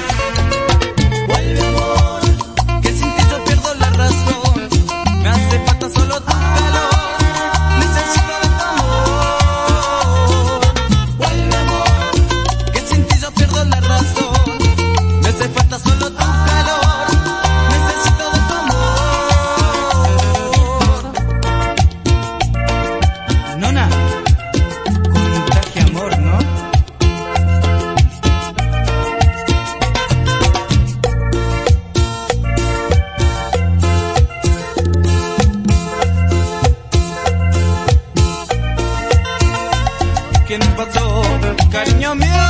Thank you. quién pasó. Cariño mío,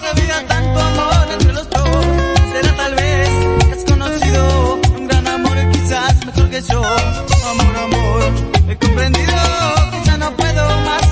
sabía tanto amor entre los dos. Será tal vez que has conocido un gran amor, quizás mejor que yo. Amor, amor, he comprendido que no puedo más.